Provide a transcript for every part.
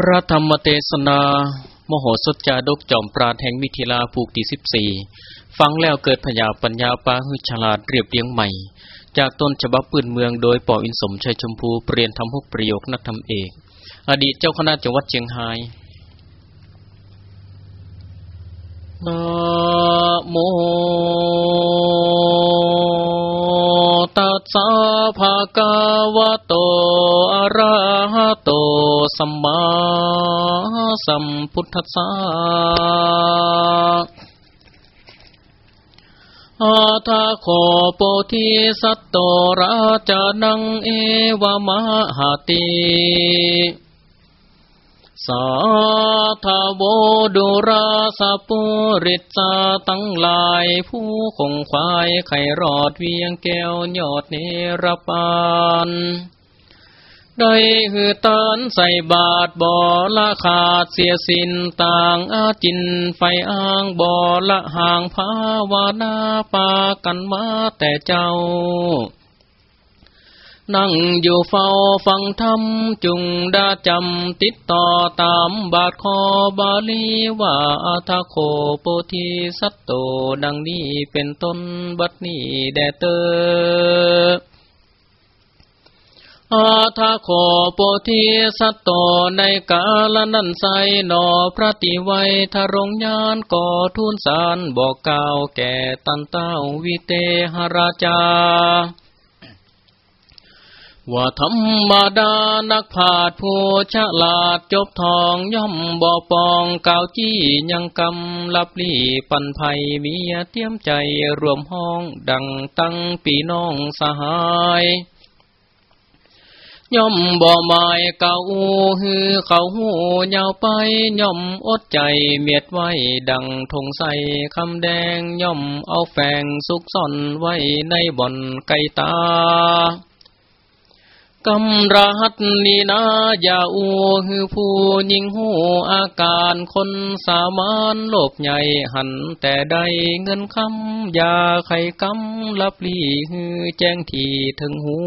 พระธรรมเทศนา มโหสถจาดกจอมปราดแห่งมิถิลาภูกที่สิบสี่ฟังแล้วเกิดพยาปัญญาปาหืฉลาดเรียบเรียงใหม่ จากต้นฉบับปืนเมืองโดยป่ออินสมชัยชมพูเปลี่ยนทำหกประโยคนักธรรมเอก อดีตเจ้าคณะจังหวัดเชียงรายนะโม ตัสสะภะคะวะโต อะระหะโต สัมมาสัมพุทธัสสะอาทาโคโปธิสัตโตราจานังเอวมหาติ สาธาโวดุราสปุริตาตั้งหลาย ผู้คงควายไข่รอดเวียงแก้วยอดเนรปานได้หือตานใส่บาทบ่อละขาดเสียสินต่างอาจินไฟอ้างบ่อละห่างภาวนาปากันมาแต่เจ้า นั่งอยู่เฝ้าฟังธรรมจุงดาจำติดต่อตามบาทคอบาลีว่าอาทาโคโปธิสัตโตดังนี้เป็นต้นบัดนี้แดเตออาทาโคโปธิสัตโตในกาลนั้นไซนอพระติไวทรงยานก่อทุนสารบอกกล่าวแก่ตันเต้าวิเตหราชา ว่าธรรมดานักผาดผู้ฉลาดจบทองย่อมบ่อปองกาวจี้ยังกำลับลี่ปันภัยมีเตรียมใจรวมห้องดังตั้งปีน้องสหายย่อมบ่หมายเก่าฮือเขาหูยาวไปย่อมอดใจเมียดไว้ดังทงใสคำแดงย่อมเอาแฝงสุกซ่อนไว้ในบ่อนไก่ตา กำรหัตนีนายาอูฮือผู้ยิงหูอาการคนสามานโลบใหญ่หันแต่ใดเงินคำยาไข่กำลับลีฮือแจ้งทีถึงหู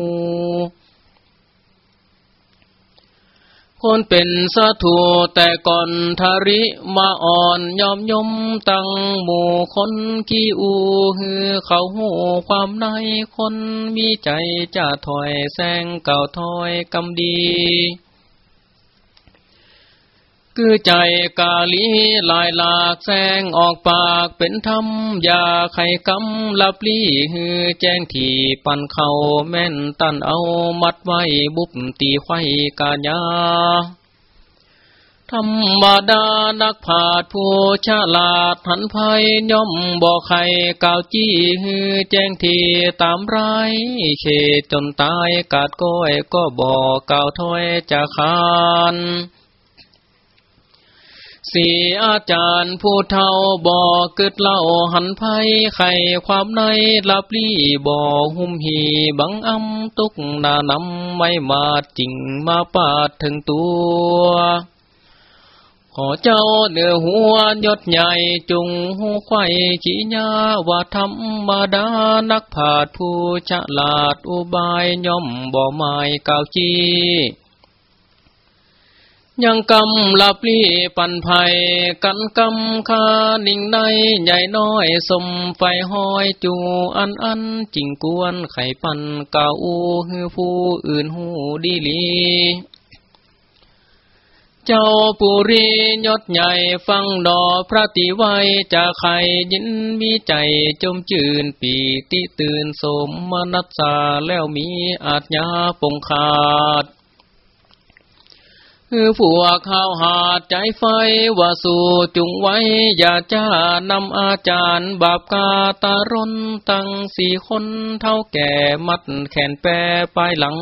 คนเป็นสะถูแต่ก่อนทาริมาอ่อนยอมยมตั้งหมู่คนขี้อูฮือเขาหูความในคนมีใจจะถอยแสงเก่าถอยกำดี คือใจกาลีลายหลากแสงออกปากเป็นธรรมยาไข่กำลับลี่ฮือแจ้งที่ปันเขาแม่นตันเอามัดไว้บุบตีไข่กาญาธรรมดานักผาดผู้ฉลาดหันภัยย่อมบอกใครกล่าวจี้ฮือแจ้งทีตามไรเขตจนตายกาดก้อยก็บอกกล่าวถ้อยจะคาน สีอาจารย์ผู้เท่าบอกกึดเล่าหันภัยไข่ความในลับลี่บ่อหุ่มหีบังอำตุกนานำไม่มาจริงมาปาดถึงตัวขอเจ้าเนื้อหัวยศใหญ่จุงหูไข่ขี้ยาว่าธรรมดานักผาดผู้ฉลาดอุบายย่อมบ่หมายกาวจี ยังกำลับลี่ปันภัย กันกำคานิ่งในใหญ่น้อยสมไฟห้อยจูอันอันจิงกวนไข่ปันเก่าฮือผู้อื่นหูดีลีเจ้าปุรียศใหญ่ฟังดอพระติไวจะไข่ยินมีใจจมจืนปีติตื่นสมมนัสสาแล้วมีอาจญาปงขาด คือผัวข้าวหาดใจไฟว่าสู่จุงไว้ อย่าจ้านำอาจารย์บาปกาตารนตั้งสี่คนเท่าแก่มัดแขนแปรปลายหลัง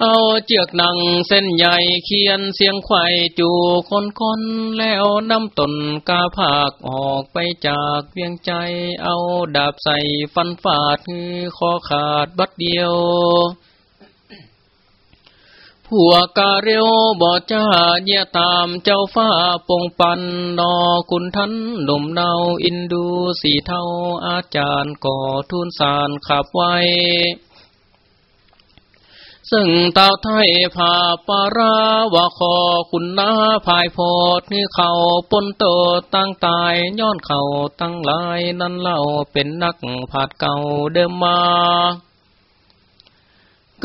เอาเจือกหนังเส้นใหญ่เขียนเสียงไข่จูคนคนแล้วนำตนกาผากออกไปจากเวียงใจ เอาดาบใส่ฟันฟาดคือคอขาดบัดเดียว ผัวกาเรียวบ่จ้าเยี่ยตามเจ้าฟ้าปงปันนอคุณทันหนุ่มเนาอินดูสีเทาอาจารย์ก่อทุนสารขับไว้ซึ่งเต่าไทยผาปาราวาคอคุณนาภายโพดนี่เขาปนโตตั้งตายย้อนเขาตั้งลายนั่นเล่าเป็นนักผาดเก่าเดิมมา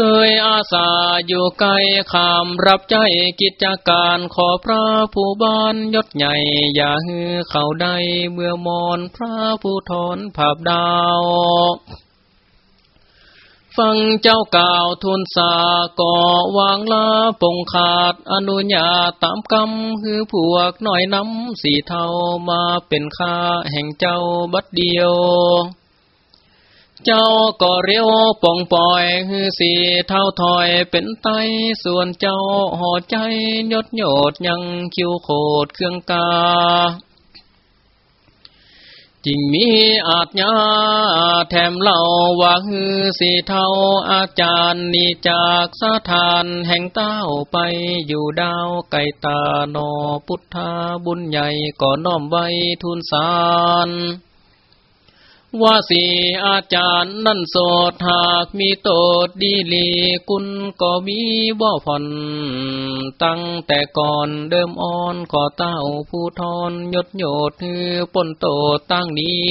เกยอาสาอยู่ไกลขามรับใจกิจการขอพระผู้บ้านยศใหญ่ อย่าฮือเขาได้เมื่อมอนพระผู้ทอนภาพดาว ฟังเจ้ากล่าวทุนสาก่อวางลาปงขาดอนุญาตตามกรรมคือพวกหน่อยน้ำสีเทามาเป็นข้าแห่งเจ้าบัดเดียว เจ้าก็เรียวป่องปล่อยคือสีเท่าถอยเป็นไตส่วนเจ้าห่อใจยดโยดยังคิวโคดเครื่องกาจิงมีอาจญาแถมเล่าว่าฮือสีเทาอาจารย์นีจากสาทานแห่งเต้าไปอยู่ดาวไก่ตานอพุทธาบุญใหญ่ก่อน้อมไว้ทุนสาร ว่าสีอาจารย์นั่นโสดหากมีโตดดีลีกุลก็มีบ่ผ่อนตั้งแต่ก่อนเดิมอ่อนขอเต้าผู้ทอนยดโยดฮือปนโตตั้งนี้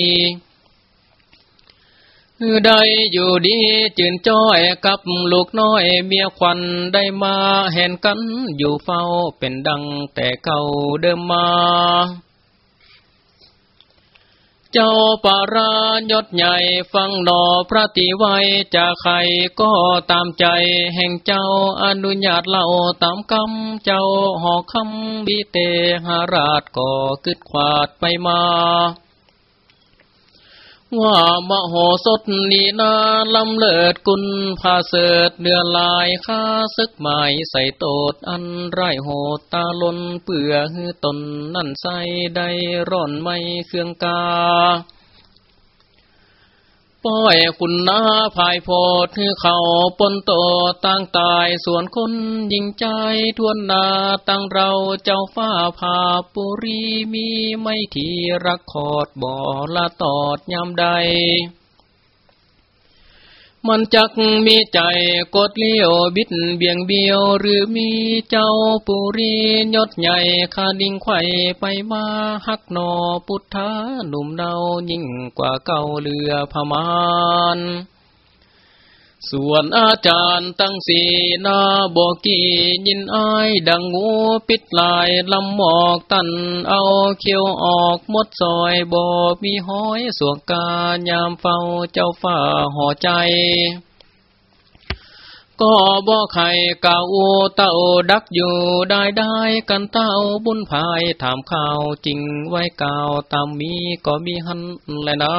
ได้อยู่ดีจืนจ้อยกับลูกน้อยเมียควันได้มาเห็นกันอยู่เฝ้าเป็นดังแต่เก่าเดิมมา เจ้าปารายศใหญ่ฟังดอพระติไวจะใครก็ตามใจ แห่งเจ้าอนุญาตเล่าตามคำเจ้าหอคำบิเตหาราชก็กึดขวาดไปมา ว่ามโหสถนีนาลำเลิดกุลพาเสดเดือลายข้าซึกหมายใส่โตดอันไรโหดตาลนเปื่อฮือตนนั่นใส่ได้ร่อนไม่เครื่องกา ป้อยคุณนาภายโพดคือเขาปนโตตั้งตายส่วนคนยิงใจทวนนาตั้งเราเจ้าฟ้าผาปุรีมีไม่ทีรักขอดบ่อละตอดยามใด มันจักมีใจกดเลี้ยวบิดเบียงเบียว หรือมีเจ้าปุรียศใหญ่คาดิ่งไข่ไปมาหักนอพุทธาหนุ่มเนายิ่งกว่าเก่าเรือพมาน ส่วนอาจารย์ตั้งสีนาบอกกียินอายดังงูปิดลายลำหมอกตันเอาเขียวออกมดซอยบอมีห้อยสวงกายามเฝ้าเจ้าฝ้าห่อใจก็บ่ไข่เก่าเต้าดักอยู่ได้ได้กันเต้าบุญภายถามข่าวจริงไว้ก่าตามมีก็มีหันแลยนะ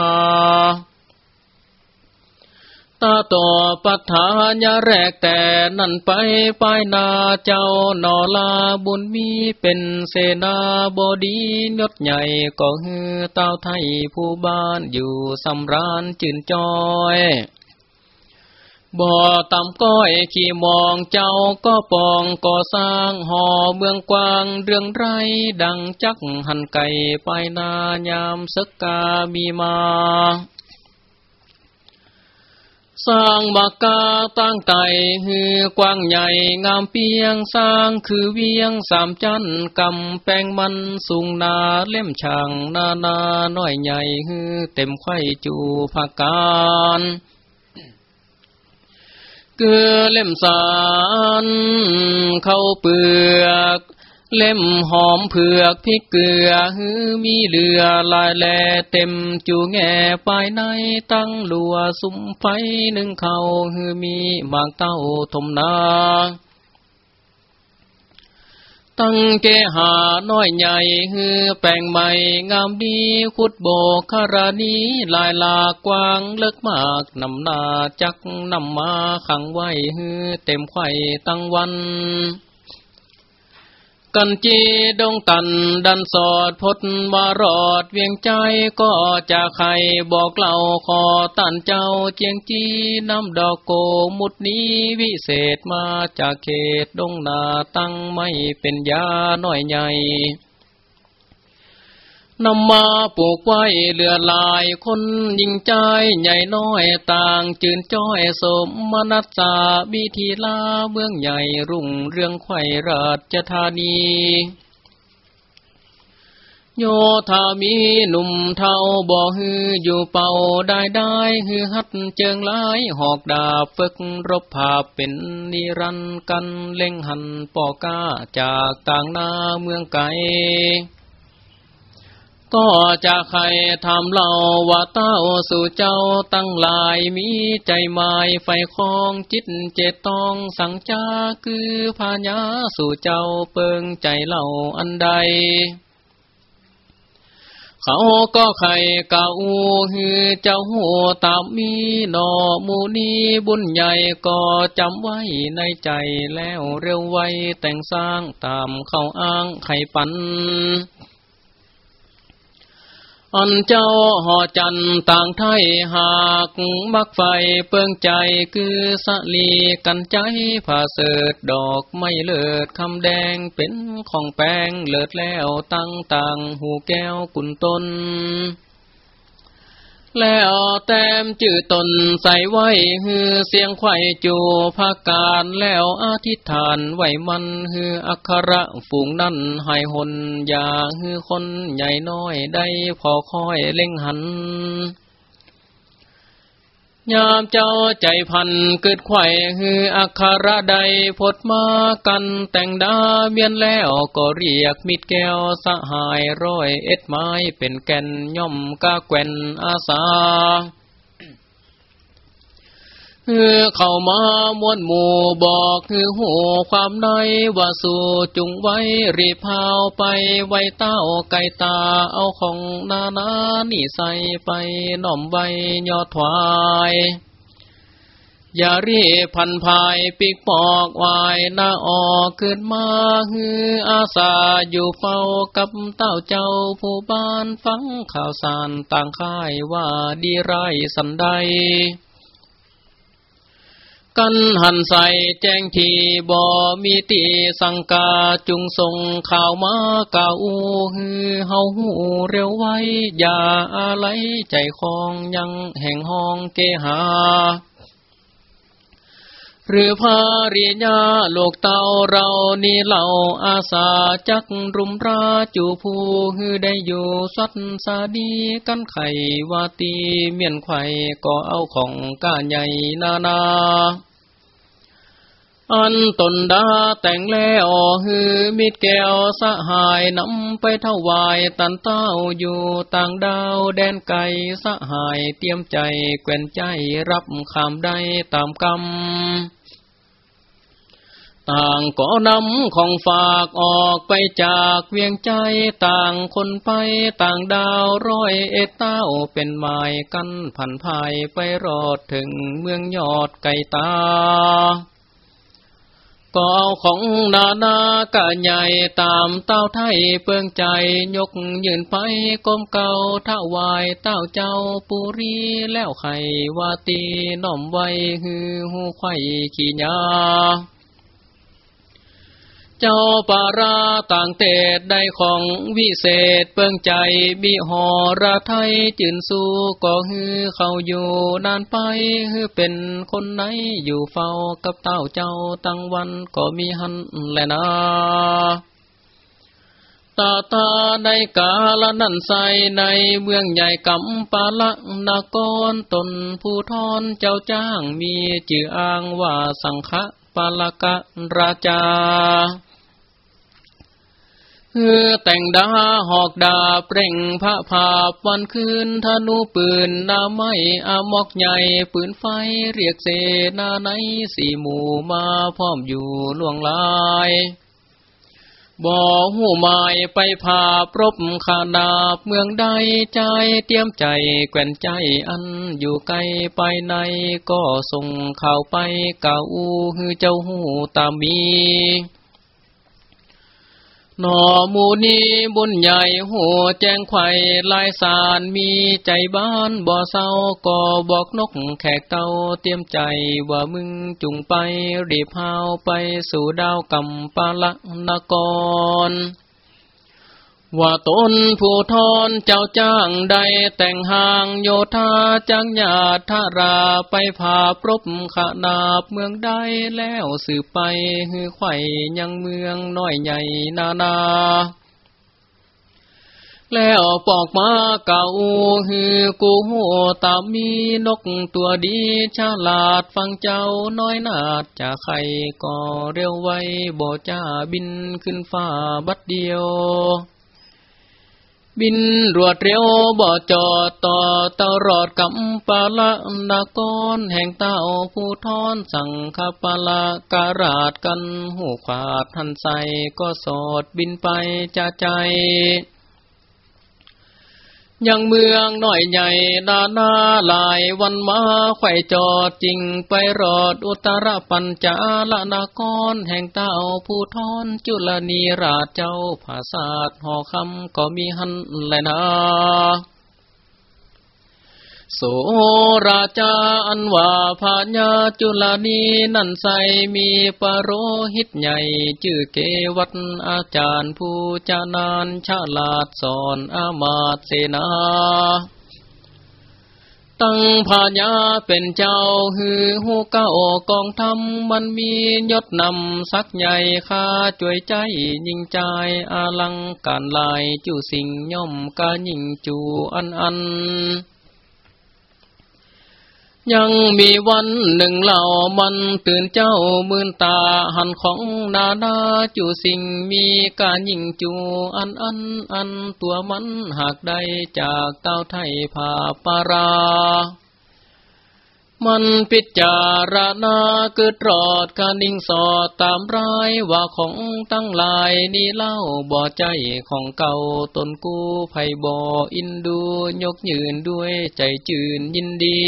ตาต่อปัฏฐานยาแรกแต่นั่นไปไปนาเจ้านอลาบุญมีเป็นเสนาบดียศใหญ่ก็ฮือเต้าไทยผู้บ้านอยู่สำรานจื่นจอยบ่อตำก้อยขี่มองเจ้าก็ปองก่อสร้างหอเมืองกว้างเรื่องไรดังจักหันไก่ไปนายามสกกามีมา สร้างบากกาตั้งไก่ฮือกว้างใหญ่งามเปียงสร้างคือเวียงสามจันกำแปงมันสูงนาเล่มช่างนานาน้อยใหญ่ฮือเต็มไข่จูผักการเกือเล่มสารเข้าเปลือก เล่มหอมเผือกพริกเกลือฮือมีเหลือลายแลเต็มจูแง่ปลายในตั้งลัวสุมไฟหนึ่งเขาฮือมีหมากเต้าทมนาตั้งเกหาน้อยใหญ่ฮือแปลงใหม่งามดีขุดโบกคารานีลายลากว้างเลิกมากนำนาจักนำมาขังไว้ฮือเต็มไข่ตั้งวัน กันจีดงตันดันสอดพดวารอดเวียงใจก็จะใครบอกเล่าขอตันเจ้าเจียงจีน้ำดอกโกมุดนี้วิเศษมาจากเขตดงนาตั้งไม่เป็นยาหน่อยใหญ่ นำมาปลูกไว้เหลือลายคนยิงใจใหญ่น้อยต่างจืนจ้อยสมมนัสสาบิธีลาเมืองใหญ่รุ่งเรื่องไข่ราชธานีโยธามีหนุ่มเทาบ่อฮืออยู่เป่าได้ได้ฮือฮัดเจิงลายหอกดาบฝึกรบภาพเป็นนิรันกันเล่งหันปอก้าจากต่างนาเมืองไกล ก็จะใครทำเล่าว่าเต้าสู่เจ้าตั้งหลายมีใจหมายไฟคลองจิตเจตต้องสังจาคือพาญาสู่เจ้าเปิงใจเล่าอันใด เขาก็ใครเก่าฮือเจ้าหัวตามมีนอมูนีบุญใหญ่ก็จำไว้ในใจแล้วเร็วไวแต่งสร้างตามเข้าอ้างไข่ปัน อันเจ้าหอจันต่างไทยหากมักไฟเปิงใจคือสลีกันใจผ่าเสดดอกไม่เลิดคำแดงเป็นของแป้งเลิดแล้วตั้งต่างหูแก้วกุนต้น แล้วแต้มจื่อตนใส่ไว้ฮือเสียงไข่จูภาการแล้วอธิษฐานไหวมันฮืออัคระฝูงนั่นหายหนอย่าฮือคนใหญ่น้อยได้พอคอยเล่งหัน ยามเจ้าใจพันเกิดไข่ฮืออัคระใดพดมากันแต่งดาเมียนแล้วก็เรียกมิดแก้วสหายร้อยเอ็ดไม้เป็นแก่นย่อมกาแก่นอาสา ฮือเข้ามามวนหมู่บอกคือหูความในว่าสู่จุงไว้รีพาวไปไว้เต้าไก่ตาเอาของนานานี่ใส่ไปน่อมไว้ยอดถวายอย่ารีพันภายปิกปอกวายหน้าออกขึ้นมาฮืออาสาอยู่เฝ้ากับเต้าเจ้าผู้บ้านฟังข่าวสารต่างค่ายว่าดีไรสันใด กันหันใส่แจ้งทีบ่มีตีสังกาจุงส่งข่าวมาเก่าฮือเฮาหูเร็วไว้ อย่าอะไรใจคองยังแห่งห้องเกหาหรือพาริญาโลกเต่าเรานี่เหล่าอาสาจักรุมราจูผู้ฮือได้อยู่สัตสาดีกันไขวาตีเมียนไข่ก็เอาของกาใหญ่นานา อันตนดาแต่งแล้วฮือมิดแก้วสหายนำไปถวายตันเต้าอยู่ต่างดาวแดนไกลสหายเตรียมใจแกวนใจรับคำได้ตามกรรมต่างก็นำของฝากออกไปจากเวียงใจต่างคนไปต่างดาวร้อยเอเต้าเป็นหมายกันผันภายไปรอดถึงเมืองยอดไก่ตา ก็เอาของนานากะใหญ่ตามเต้าไทยเปิงใจยกยืนไปก้มเก่าท้าวายเต้าเจ้าปุรีแล้วไขวาตีน้อมไว้ฮือหูไข่ขี้ยา เจ้าปาราต่างเตดได้ของวิเศษเปิงใจบิหอระไทยจืนสู้ก็ฮือเขาอยู่นานไปฮือเป็นคนไหนอยู่เฝ้ากับเต้าเจ้าตั้งวันก็มีหันแลนะตาตาในกาลนันใสในเมืองใหญ่กำปาละนากรตนผู้ทอนเจ้าจ้างมีจื่ออ้างว่าสังฆปาลกะราชา เฮือแต่งดาหอกดาเปร่งพระภาพวันคืนธนูปืนนาไม้อามอกใหญ่ปืนไฟเรียกเสนาในสี่หมู่มาพร้อมอยู่ล่วงลายบ่หูหมายไปพาปรบขานาบเมืองใดใจเตรียมใจแกว่นใจอันอยู่ไกลไปในก็ส่งข่าวไปเก่าฮือเจ้าหูตามมี นอมูนีบุญใหญ่หัวแจ้งไข่ลายสารมีใจบ้านบ่อเศร้าก็บอกนกแขกเตาเตรียมใจว่ามึงจุงไปรีบพาวไปสู่ดาวกำปาละนกร ว่าตนผู้ทอนเจ้าจ้างใดแต่งหางโยธาจังญาธาราไปผาปรบขนาบเมืองใดแล้วสืบไปฮือไข่ยังเมืองน้อยใหญ่นานา แล้วปอกมาเก่าฮือกูหัวตามีนกตัวดีฉลาดฟังเจ้าน้อยนาดจะใครก็เร็วไวบ่จ้าบินขึ้นฟ้าบัดเดียว บินรวดเร็วบ่จอดต่อตลอดกำปาละนากรแห่งเต้าผู้ทอนสั่งคาปะละการาดกันหูขาดทันใสก็สอดบินไปจะใจ ยังเมืองหน่อยใหญ่ดานาลายวันมาไข่จอดจริงไปรอดอุตรปัญจาละนากรแห่งเต้าผู้ทอนจุลนีราชเจ้าภาษาหอคำก็มีหันแลยนะ โสราชาอันว่าพาญาจุลานีนันใสมีปรโรหิตใหญ่ ชื่อเกวัตอาจารย์ผู้จานานฉลาดสอนอามาตเสนา ตั้งพาญาเป็นเจ้าฮือหูเก้ากองทำมันมียศนำสักใหญ่ข้าจวยใจยิงใจอาลังการลายจู่สิงย่อมกายิ่งจูอันอัน ยังมีวันหนึ่งเหล่ามันตื่นเจ้ามืนตาหันของนานาจูสิ่งมีการยิงจูอันอันอันตัวมันหากได้จากเต้าไทยผาปารา มันพิจารณาเกิดรอดการนิ่งสอดตามร้ายว่าของตั้งลายนี่เล่าบ่อใจของเก่าตนกู้ไผ่บ่ออินดูยกยืนด้วยใจจืนยินดี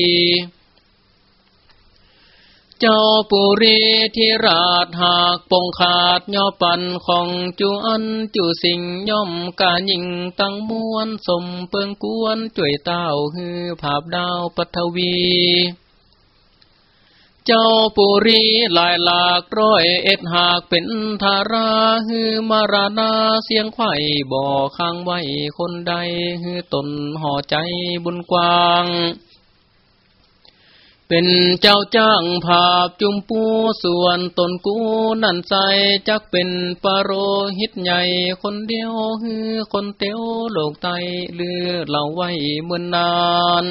เจ้าปุรีที่ราชหากปงขาดย่อปันของจูอันจูสิงย่อมกายิงตั้งมวนสมเปิงกวนจ่วยเต้าฮือภาพดาวปัทวี เจ้าปุรีลายหลากร้อยเอ็ดหากเป็นธาราฮือมารานาเสียงไข่บ่อข้างไว้คนใดฮือตนห่อใจบุญกว้าง เป็นเจ้าจ้างภาพจุมปูส่วนตนกูนั่นใสจักเป็นปรโรหิตใหญ่คนเดียวฮือคนเตียวโลกไตเลือเหล่าไว้เมื่อนนาน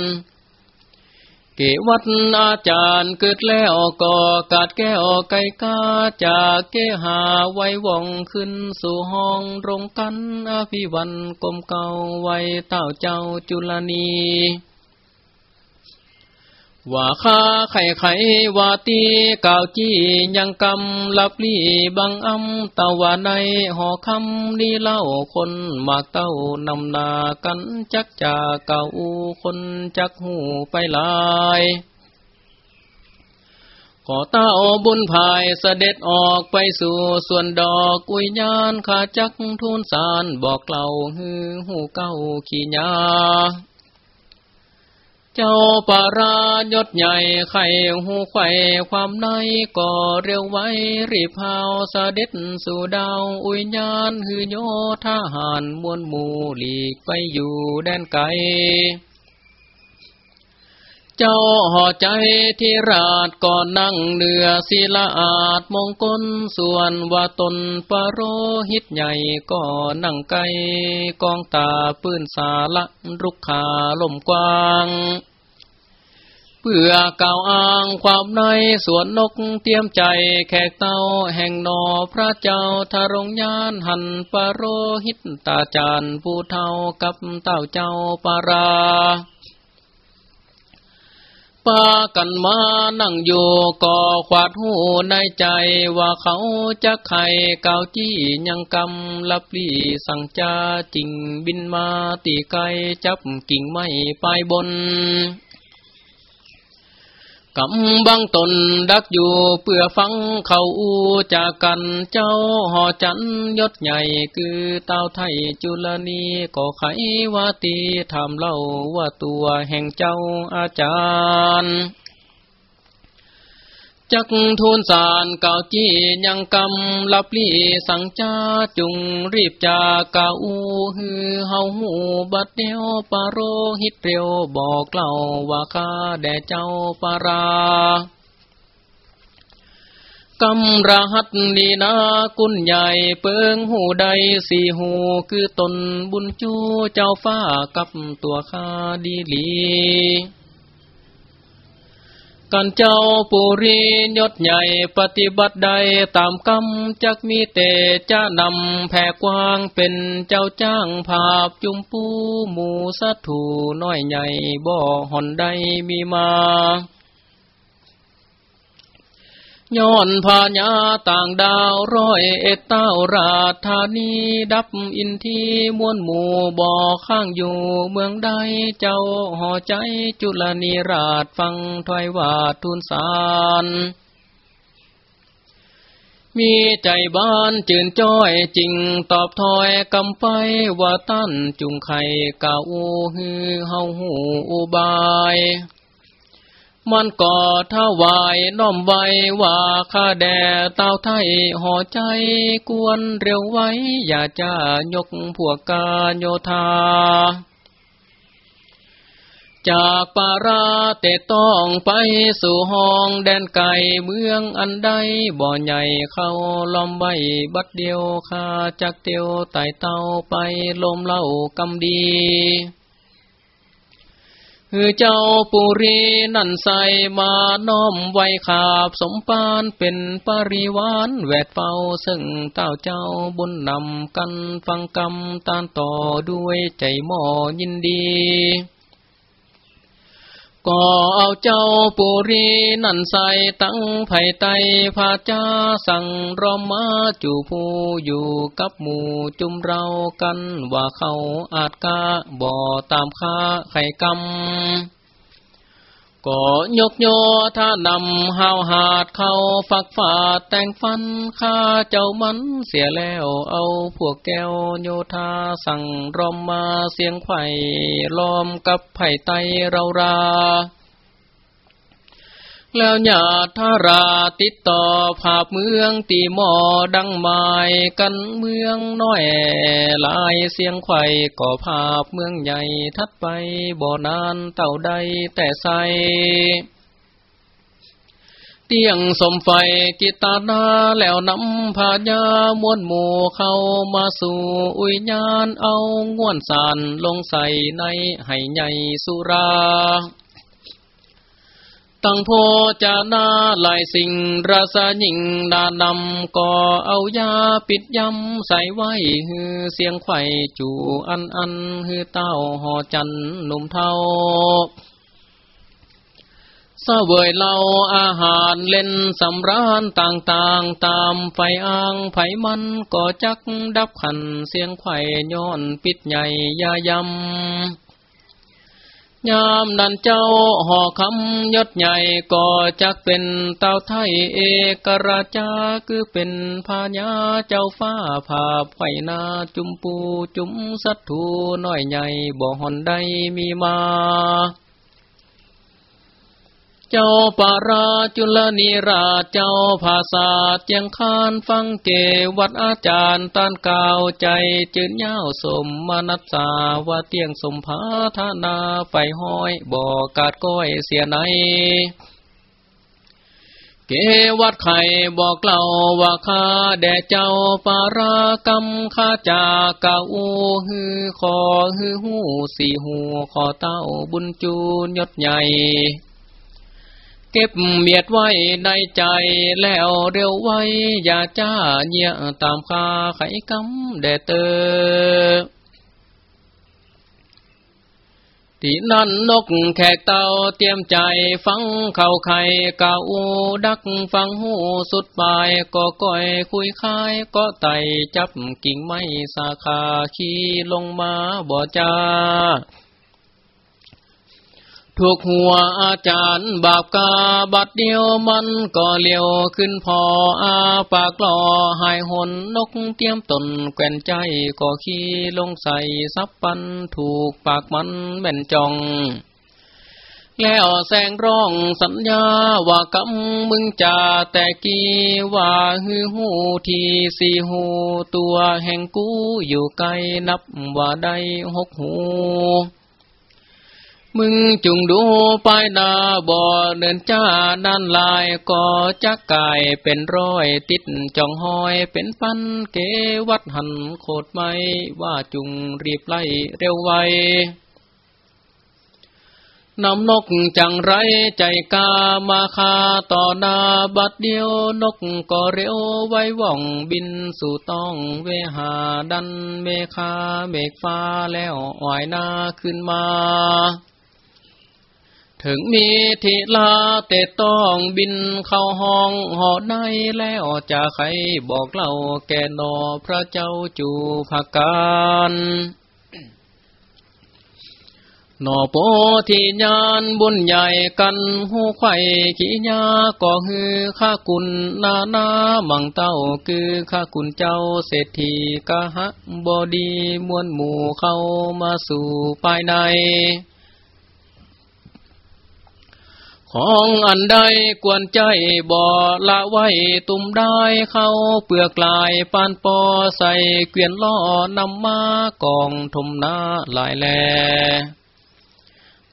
เกวัดอาจารย์เกิดแล้วก็กาดแก้วไก่กาจากเกหาไว้ว่องขึ้นสู่ห้องรงกันอภิวันกลมเก่าไว้เต้าเจ้าจุลนี ว่าข้าไข่ไขว่าตีกาวจี้ยังกำลับลี่บังอำตะวันในหอคำนี่เล่าคนมากเต้านำนากันจักจาเก่าคนจักหูไปลายขอเต้าบุญภายเสด็จออกไปสู่ส่วนดอกกุยญานขาจักทุนสารบอกเล่าฮือหูเก้าขี้ยา เจ้าปารายศใหญ่ไข่หูไข่ความในก่อเร็วไว้รีพาวสเด็จสู่ดาวอุญญาณหือโยทหารมวลหมู่หลีกไปอยู่แดนไกล เจ้าห่อใจที่ราดก่อนนั่งเนือศิลาอาจมงคลส่วนว่าตนปรโรหิตใหญ่ก็นั่งไกลกองตาปื้นสาละรุกขาลมกว้างเพื่อก่าวอ้างความในสวนนกเตรียมใจแขกเต้าแห่งนอพระเจ้าทารงยานหันปรโรหิตตาจารย์ผู้เท่ากับเต้าเจ้าปาราากันมานั่งอยู่ก่อขวาดหูในใจว่าเขาจะไข่เกาจี้ยังกำลับลี่สั่งจาจิงบินมาตีไกจับกิ่งไม้ปบน กำบังตนดักอยู่เพื่อฟังเขาอูจากกันเจ้าหอจันยศใหญ่คือเต้าไทยจุลนีก็ไขวาตีทำเล่าว่าตัวแห่งเจ้าอาจารย์ จักทูลสารเก่าจี้ยังกำลับลี่สังจาจุงรีบจากเก่าฮือเฮาหูบัดเดียวปาโรหิตเรียวบอกเล่าว่าข้าแด่เจ้าปารากำรหัสดีนากุนใหญ่เปิงหูใดสี่หูคือตนบุญจูเจ้าฟ้ากับตัวข้าดีลี กันเจ้าปุรียศใหญ่ปฏิบัติใดตามกรรมจักมีเตจะนำแผ่กว้างเป็นเจ้าจ้างภาพจุมปูหมูสัตถูน้อยใหญ่บ่อหอนใดมีมา ย้อนพาญาต่างดาวร้อยเอ็ดเต้าราธานีดับอินทีมวนหมู่บ่อข้างอยู่เมืองใดเจ้าห่อใจจุลนีราชฟังถวยวาทุนสารมีใจบ้านจืนจ้อยจริงตอบถอยกำไปว่าตั้นจุงไข่เก่าฮือเฮาหูอุบาย มันก่อทวายน้อมไว้ว่าข้าแด่เต้าไทยห่อใจกวนเร็วไว้ อย่าจะยกพวกกาโยธา จากปาราเตต้องไปสู่ห้องแดนไก่เมืองอันใดบ่อใหญ่เข้าล้อมใบบัดเดียวข้าจักเตียวไต่เต้าไปลมเล่ากำดี เจ้าปุรีนั่นใส่มาน้อมไว้ขาบสมปานเป็นปริวานแวดเฝ้าซึ่งเต้าเจ้าบุญนำกันฟังกรรมตานต่อด้วยใจหมอยินดี ก็เอาเจ้าปุรีนั่นใส่ตั้งไผ่ไตพาจ้าสั่งรอมมาจูผู้อยู่กับหมู่จุมเรากันว่าเขาอาจกาบ่อตามค้าไข่กำ ก็ยกโยถ้านำหาวหาดเข้าฝักฝาแต่งฟันข้าเจ้ามันเสียแล้วเอาพวกแก้วโยธาสั่งรอมมาเสียงไข่ล้อมกับไผ่ไตเรารา แล้วญาธาราติดต่อภาพเมืองตีหมอดังหมายกันเมืองน้อยลายเสียงไข่ก่อภาพเมืองใหญ่ทัดไปบ่อนานเต่าใดแต่ใสเตียงสมไฟกิตานาแล้วนำพาญามวนหมู่เข้ามาสู่อุญญาณเอาง่วนสานลงใส่ในให้ใหญ่สุรา ตั้งโพจานาลายสิ่งราสหญิงดานำก็เอายาปิดยำใส่ไว้ฮือเสียงไข่จูอันอันฮือเต้าหอจันหนุ่มเทาสเวยเล่าอาหารเล่นสำรานต่างๆ ตามไฟอ่างไผมันก็จักดับขันเสียงไข่ย้อนปิดใหญ่ยายำ ยามนันเจ้าห่อคำยศใหญ่ก็จักเป็นเต้าไทยเอกราชาคือเป็นพาญาเจ้าฟ้าผาไฟนาจุมปูจุมสัตถูน้อยใหญ่บ่หอนใดมีมา จ้าปาราจุลนีราเจ้าภาษาเจียงคานฟังเกวัดอาจารย์ต้านกาวใจจืนเย้าสมมนัสสาว่าเตียงสมภาธนาไฟห้อยบอกกาดก้อยเสียในเกวัดไข่บอกเล่าว่าข้าแด่เจ้าปารากรรมข้าจากเก่าฮือคอฮือหูสี่หูขอเต้าบุญจูนยศใหญ่ เก็บเมียดไว้ในใจแล้วเร็วไว้ อย่าจ้าเยี่ยตามคาไขกำแดเตอที่นั่นนกแขกเต่าเตรียมใจฟังเข่าไข่เก่าดักฟังหูสุดปลายก็ก้อยคุยคายก็ไต่จับกิ่งไม้สาขาขี่ลงมาบ่จ้า ถูกหัวอาจารย์บาปกาบัดเดียวมันก็เลี้ยวขึ้นพออาปากลอหายหนนกเตรียมตนแก่นใจก็ขี้ลงใส่ซับปันถูกปากมันแม่นจองแล้วแสงร้องสัญญาว่ากำมึงจะแต่กี้ว่าฮือหูทีสี่หูตัวแห่งกูอยู่ไกลนับว่าได้หกหู มึงจุงดูปายนาบ่อเดินจ้าด้านลายก็จักกายเป็นร้อยติดจองหอยเป็นปันเกวัดหันโคดไม่ว่าจุงรีบไล่เร็วไวนำนกจังไรใจกามาคาต่อนาบัดเดียวนกก็เร็วไว้ว่องบินสู่ต้องเวหาดันเมคาเมฆฟ้าแล้วอ่อยนาขึ้นมา ถึงมีทิลาเตต้องบินเข้าห้องหอในแล้วจะใครบอกเล่าแกนอพระเจ้าจูภาการนอโปที่ญานบุญใหญ่กันหูไข่ขี้ยาก็ฮือข้ากุลนานามังเต้าคือข้ากุลเจ้าเศรษฐีกะฮะบอดีมวลหมู่เข้ามาสู่ภายใน ของอันใดกวนใจบ่อละไว้ตุ่มได้เข้าเปลือกลายปานปอใส่เกวียนล้อนำมากองทมนาหลายแล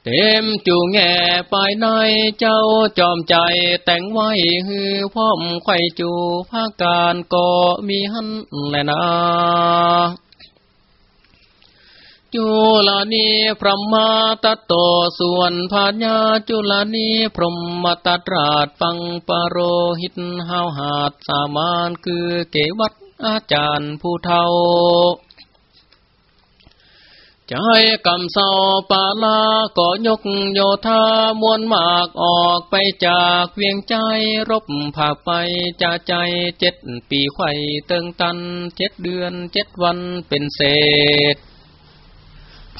เต็มจูงแง่ไปในเจ้าจอมใจแต่งไว้ฮือพ่อมไข่จูภาการก็มีหันแลนะ จุลนีพรหมาตัตโตส่วนพาญาจุลนีพรหมตัตราชฟังปโรหิตหาวหาดสามานคือเกวัตอาจารย์ผู้เทาใจกำเศร้าปาลาก็ยกโยธามวลมากออกไปจากเวียงใจรบผาไปจะใจเจ็ดปีไข่เติงตันเจ็ดเดือนเจ็ดวันเป็นเศษ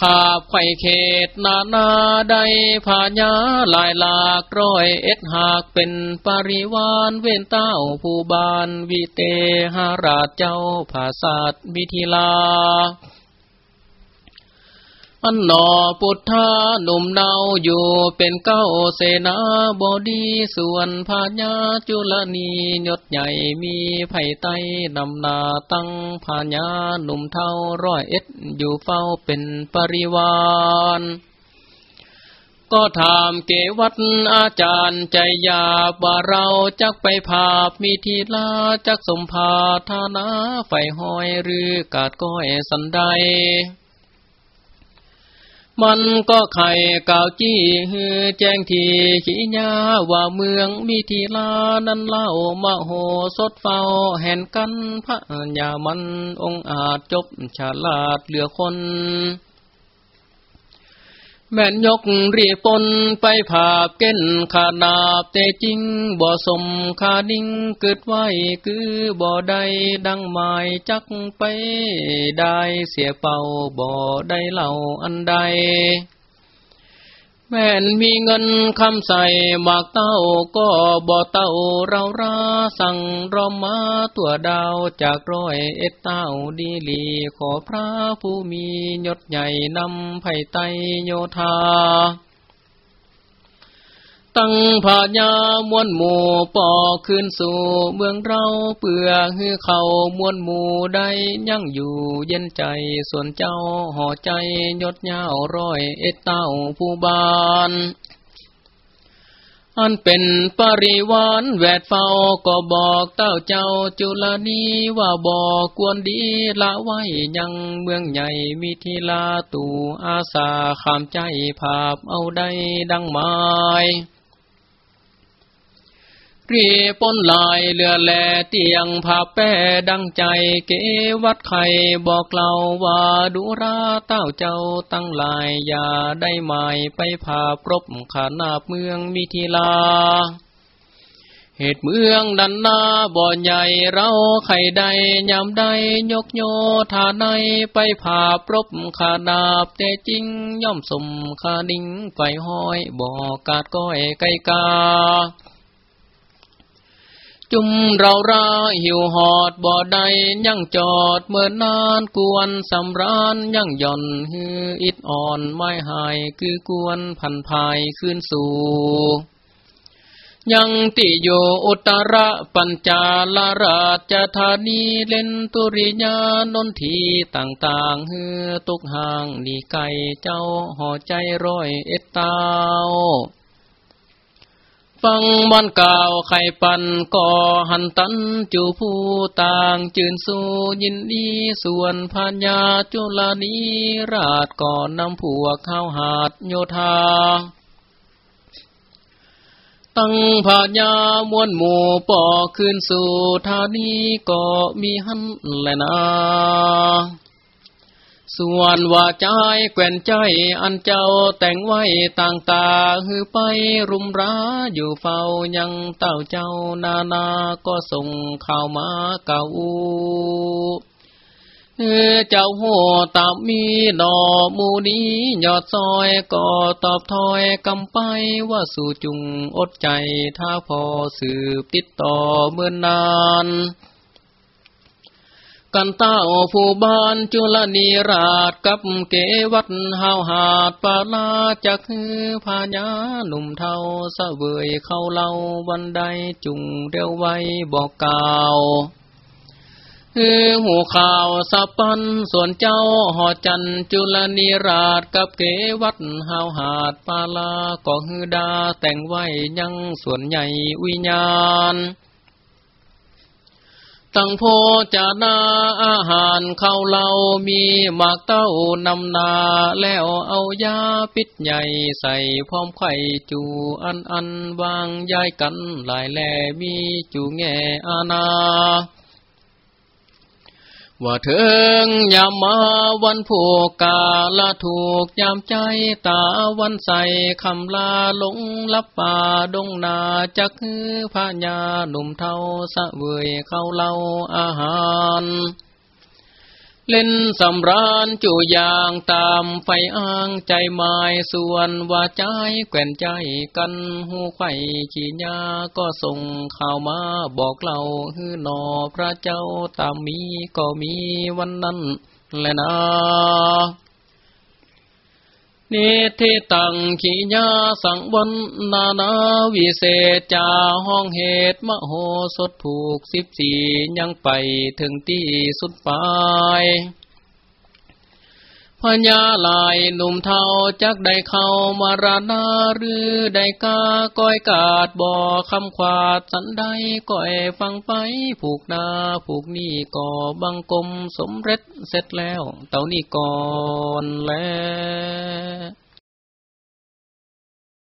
ภาพไข่เขตนานาใดผาญาลายหลากร้อยเอ็ดหากเป็นปริวานเว้นเต้าผู้บานวิเตหาราชเจ้าภาษาวิธิลา อันนอพุทธาหนุ่มเนาอยู่เป็นเก้าเสนาบดีส่วนพาญาจุลนียศใหญ่มีไผ่ไตนำนาตั้งพาญาหนุ่มเท่าร้อยเอ็ดอยู่เฝ้าเป็นปริวานก็ถามเกวัตอาจารย์ใจยาบ่าเราจักไปภาพมีทีลาจักสมภาธานาไฟห้อยหรือกาดก้อยสันใด มันก็ไข่กาวจี้ฮือแจ้งทีขี้ยาว่าเมืองมีทีลานั้นเล่ามโหสดเฝ้าแห่นกันพระญามันองอาจจบฉลาดเหลือคน แม่นยกรีปนไปผาบเก้นขานาบแต่จริงบ่สมคาดิ้งเกิดไว้คือบ่ได้ดังหมายจักไปได้เสียเป่าบ่ได้เล่าอันใด แม่นมีเงินคำใส่หมากเต้าก็บ่เต้าเราราสั่งรอมมาตัวดาวจากร้อยเอ็ดเต้าดีลีขอพระผู้มียศใหญ่นำไผ่ไตโยธา ตั้งผาญามวลหมู่ปอขึ้นสู่เมืองเราเปื่อฮือเขามวลหมู่ได้ยั่งอยู่เย็นใจส่วนเจ้าห่อใจยดยาวร้อยเอ็ดเต้าผู้บานอันเป็นปริวานแวดเฝ้าก็บอกเต้าเจ้าจุลนีว่าบอกกวนดีละไว้ยังเมืองใหญ่มีทีลาตูอาสาขามใจภาพเอาได้ดังไม้ รีปนลายเรือแลเตียงผาแป้ดังใจเกวัดไข่บอกเล่าว่าดุราเต้าเจ้าตั้งลายอย่าได้หมายไปผาปรบขานาบเมืองมิถิลา เหตุเมืองดันนาบ่อใหญ่เราไข่ใดยามใดยกโยธาในไปผ่าปรบขาดาบแต่จริงย่อมสมขาดิ่งไฟห้อยบ่อกาดก้อยไกกา จุมเราราหิวหอดบ่อใดยังจอดเมื่อนานกวนสำรานยังหย่อนฮืออิดอ่อนไม่หายคือกวนพันภายขึ้นสู่ ยังติโยอุตระปัญจาลาราชธานีเล่นตุริยานนทีต่างๆเฮือตุกห่างนี่ไก่เจ้าห่อใจร้อยเอ็ดตาว ฟังบ้านกล่าวไข่ปันก่อหันตันจูผู้ต่างจืนสู้ยินดีส่วนพัญญาจุลานีราชก่อนนำผัวข้าวหาดโยธา ตั้งพาญามวนหมู่ป่อคืนสู่ธานีก็มีหันแลนา ส่วนว่าใจแก่นใจอันเจ้าแต่งไว้ต่างตาฮือไปรุมร้าอยู่เฝ้ายังเต้าเจ้านานาก็ส่งข่าวมาเก่าเออเจ้าหัวตามมีดอมูนี้ยอดซอยก็ตอบถอยกำไปว่าสู่จุงอดใจถ้าพอสืบติดต่อเมื่อนนาน กันเต้าผู้บ้านจุลนีราชกับเกวัดหาวหาดปาลาจักคือพญาหนุ่มเทาสเวยเข้าเล่าวันใดจุงเร็วไว้บอกกล่าวคือหูข่าวสับปันส่วนเจ้าหอจันจุลนีราชกับเกวัดหาวหาดปาลาก็ฮือดาแต่งไว้ยังส่วนใหญ่วิญญาณ ตั้งโพจานาอาหารเข้าเหลามีหมากเต้านำนา แล้วเอายาปิดใหญ่ใส่พร้อมไข่จูอันอันวางย้ายกันหลายแลมีจูแงอาณา ว่าเถิงยามมาวันผูกกาละถูกยามใจตาวันใสคำลาหลงลับป่าดงนาจักคือพญาหนุ่มเทาสะเวยเข้าเล่าอาหาร เล่นสำราญจูอย่างตามไฟอ้างใจหมายส่วนว่าใจแก่นใจกันหูไข่ขีญยาก็ส่งข่าวมาบอกเล่าฮือนอพระเจ้าตามมีก็มีวันนั้นและนะ นิทิตังขีญาสังวันนานาวิเศษจาห้องเหตุมโหสถผูกสิบสี่ยังไปถึงที่สุดปลาย พญาลายหนุ่มเทาจักได้เข้ามารนาหรือได้กาก้อยกาดบ่อคำขวาดสันใดก้อยฟังไปผูกนาผูกนี่ก่อบังกลมสมเร็จเสร็จแล้ว เต่านี่ก่อนแล้ว